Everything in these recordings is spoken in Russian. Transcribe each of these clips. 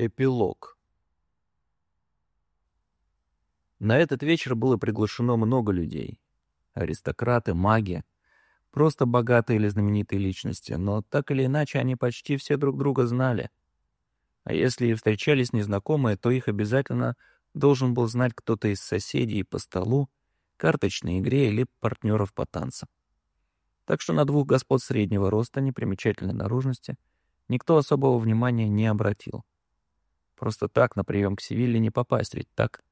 Эпилог. На этот вечер было приглашено много людей. Аристократы, маги, просто богатые или знаменитые личности, но так или иначе они почти все друг друга знали. А если и встречались незнакомые, то их обязательно должен был знать кто-то из соседей по столу, карточной игре или партнеров по танцам. Так что на двух господ среднего роста, непримечательной наружности, никто особого внимания не обратил. Просто так на прием к Севилле не попасть, ведь так?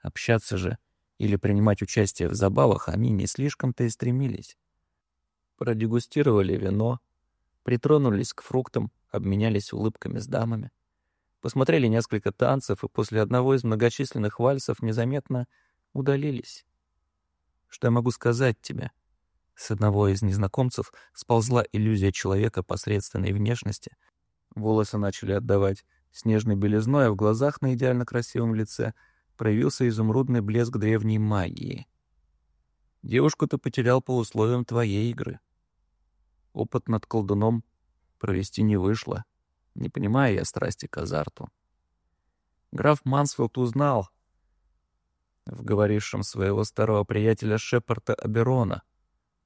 Общаться же или принимать участие в забавах они не слишком-то и стремились. Продегустировали вино, притронулись к фруктам, обменялись улыбками с дамами, посмотрели несколько танцев и после одного из многочисленных вальсов незаметно удалились. Что я могу сказать тебе? С одного из незнакомцев сползла иллюзия человека посредственной внешности. Волосы начали отдавать снежной белизной, а в глазах на идеально красивом лице проявился изумрудный блеск древней магии. Девушку ты потерял по условиям твоей игры. Опыт над колдуном провести не вышло, не понимая я страсти к азарту. Граф Мансфилд узнал в говорившем своего старого приятеля Шепарда Аберона,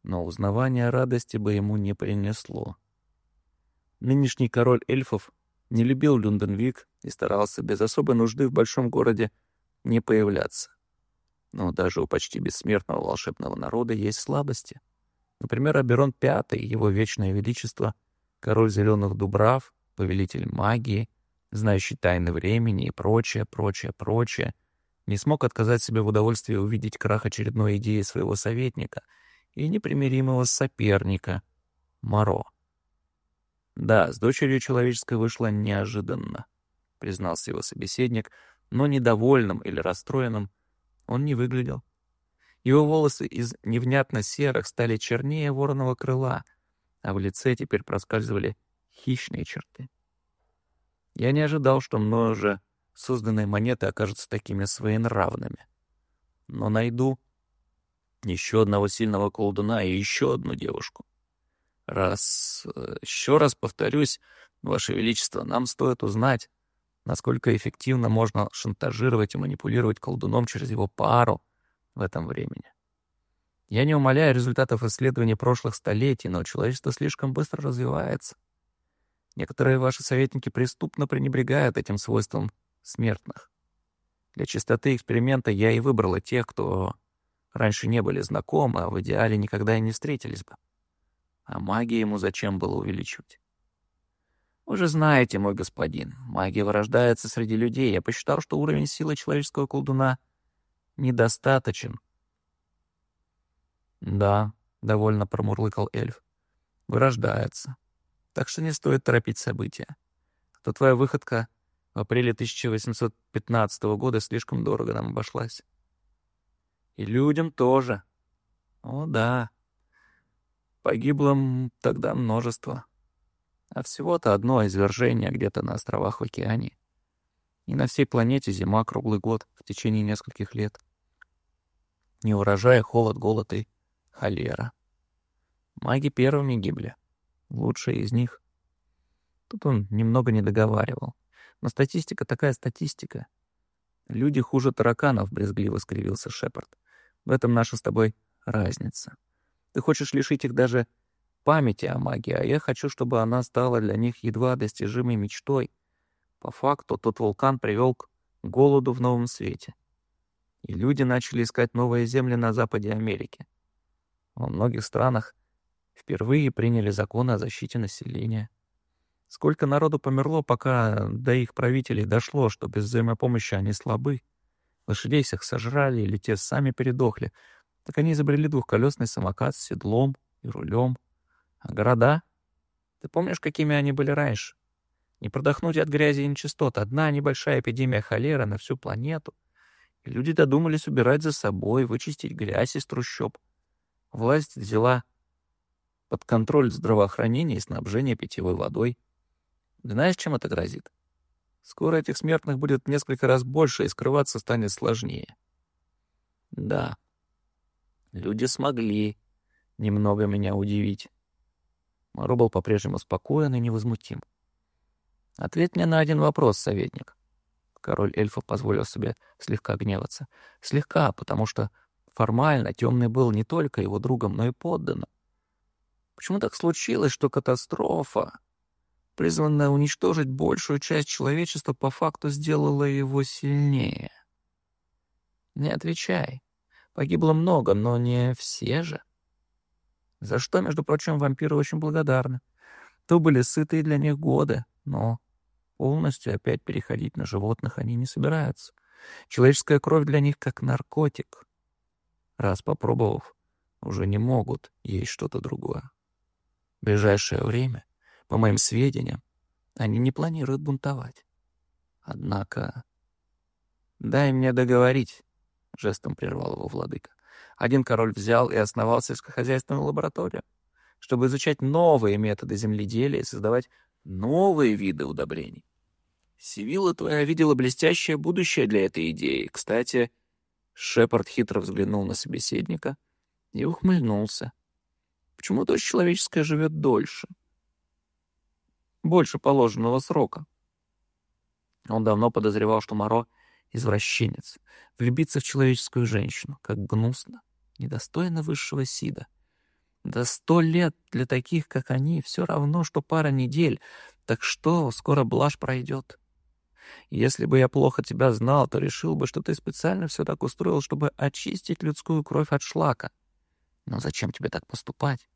но узнавание радости бы ему не принесло. Нынешний король эльфов не любил Люнденвик и старался без особой нужды в большом городе не появляться. Но даже у почти бессмертного волшебного народа есть слабости. Например, Аберон V, его вечное величество, король зеленых дубрав, повелитель магии, знающий тайны времени и прочее, прочее, прочее, не смог отказать себе в удовольствии увидеть крах очередной идеи своего советника и непримиримого соперника — Моро. Да, с дочерью человеческой вышло неожиданно, признался его собеседник, но недовольным или расстроенным он не выглядел. Его волосы из невнятно серых стали чернее вороного крыла, а в лице теперь проскальзывали хищные черты. Я не ожидал, что мною же созданные монеты окажутся такими своенравными. Но найду еще одного сильного колдуна и еще одну девушку. Раз... Э, еще раз повторюсь, Ваше Величество, нам стоит узнать, насколько эффективно можно шантажировать и манипулировать колдуном через его пару в этом времени. Я не умаляю результатов исследований прошлых столетий, но человечество слишком быстро развивается. Некоторые ваши советники преступно пренебрегают этим свойством смертных. Для чистоты эксперимента я и выбрала тех, кто раньше не были знакомы, а в идеале никогда и не встретились бы. А магии ему зачем было увеличивать? Вы же знаете, мой господин, магия вырождается среди людей. Я посчитал, что уровень силы человеческого колдуна недостаточен. Да, довольно промурлыкал эльф. Вырождается. Так что не стоит торопить события. То твоя выходка в апреле 1815 года слишком дорого нам обошлась. И людям тоже. О, да. Погибло тогда множество. А всего-то одно извержение где-то на островах в океане. И на всей планете зима круглый год в течение нескольких лет. Не урожай, холод, голод и холера. Маги первыми гибли. Лучшие из них. Тут он немного не договаривал. Но статистика такая статистика. Люди хуже тараканов, брезгливо скривился Шепард. В этом наша с тобой разница. Ты хочешь лишить их даже памяти о магии, а я хочу, чтобы она стала для них едва достижимой мечтой. По факту тот вулкан привел к голоду в новом свете. И люди начали искать новые земли на западе Америки. Во многих странах впервые приняли законы о защите населения. Сколько народу померло, пока до их правителей дошло, что без взаимопомощи они слабы. Лошадей всех сожрали, или те сами передохли, так они изобрели двухколесный самокат с седлом и рулем. А города? Ты помнишь, какими они были раньше? Не продохнуть от грязи и нечистот. Одна небольшая эпидемия холеры на всю планету. И люди додумались убирать за собой, вычистить грязь из трущоб. Власть взяла под контроль здравоохранение и снабжение питьевой водой. Знаешь, чем это грозит? Скоро этих смертных будет несколько раз больше, и скрываться станет сложнее. Да, Люди смогли немного меня удивить. Моро был по-прежнему спокоен и невозмутим. Ответь мне на один вопрос, советник. Король эльфов позволил себе слегка гневаться. Слегка, потому что формально темный был не только его другом, но и подданным. Почему так случилось, что катастрофа, призванная уничтожить большую часть человечества, по факту сделала его сильнее? Не отвечай. Погибло много, но не все же. За что, между прочим, вампиры очень благодарны. То были сытые для них годы, но полностью опять переходить на животных они не собираются. Человеческая кровь для них как наркотик. Раз попробовав, уже не могут есть что-то другое. В ближайшее время, по моим сведениям, они не планируют бунтовать. Однако... «Дай мне договорить», — жестом прервал его владыка. Один король взял и основал сельскохозяйственную лабораторию, чтобы изучать новые методы земледелия и создавать новые виды удобрений. Сивилла твоя видела блестящее будущее для этой идеи. Кстати, Шепард хитро взглянул на собеседника и ухмыльнулся. Почему дочь человеческая живет дольше? Больше положенного срока. Он давно подозревал, что Моро — извращенец, влюбиться в человеческую женщину, как гнусно, недостойно высшего Сида. Да сто лет для таких, как они, все равно, что пара недель, так что скоро блажь пройдет. Если бы я плохо тебя знал, то решил бы, что ты специально все так устроил, чтобы очистить людскую кровь от шлака. Но зачем тебе так поступать?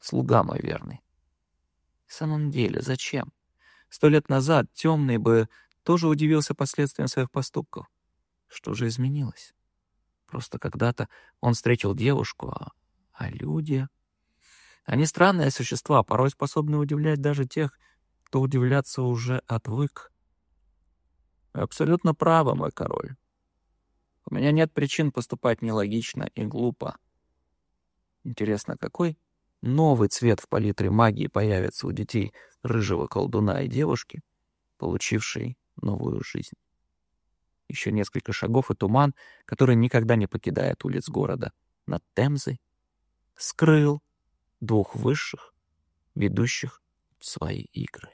Слуга мой верный. В самом деле, зачем? Сто лет назад темный бы тоже удивился последствиям своих поступков. Что же изменилось? Просто когда-то он встретил девушку, а, а люди... Они странные существа, порой способны удивлять даже тех, кто удивляться уже отвык. Абсолютно право, мой король. У меня нет причин поступать нелогично и глупо. Интересно, какой новый цвет в палитре магии появится у детей рыжего колдуна и девушки, получившей новую жизнь? Еще несколько шагов и туман, который никогда не покидает улиц города, над Темзой, скрыл двух высших, ведущих свои игры.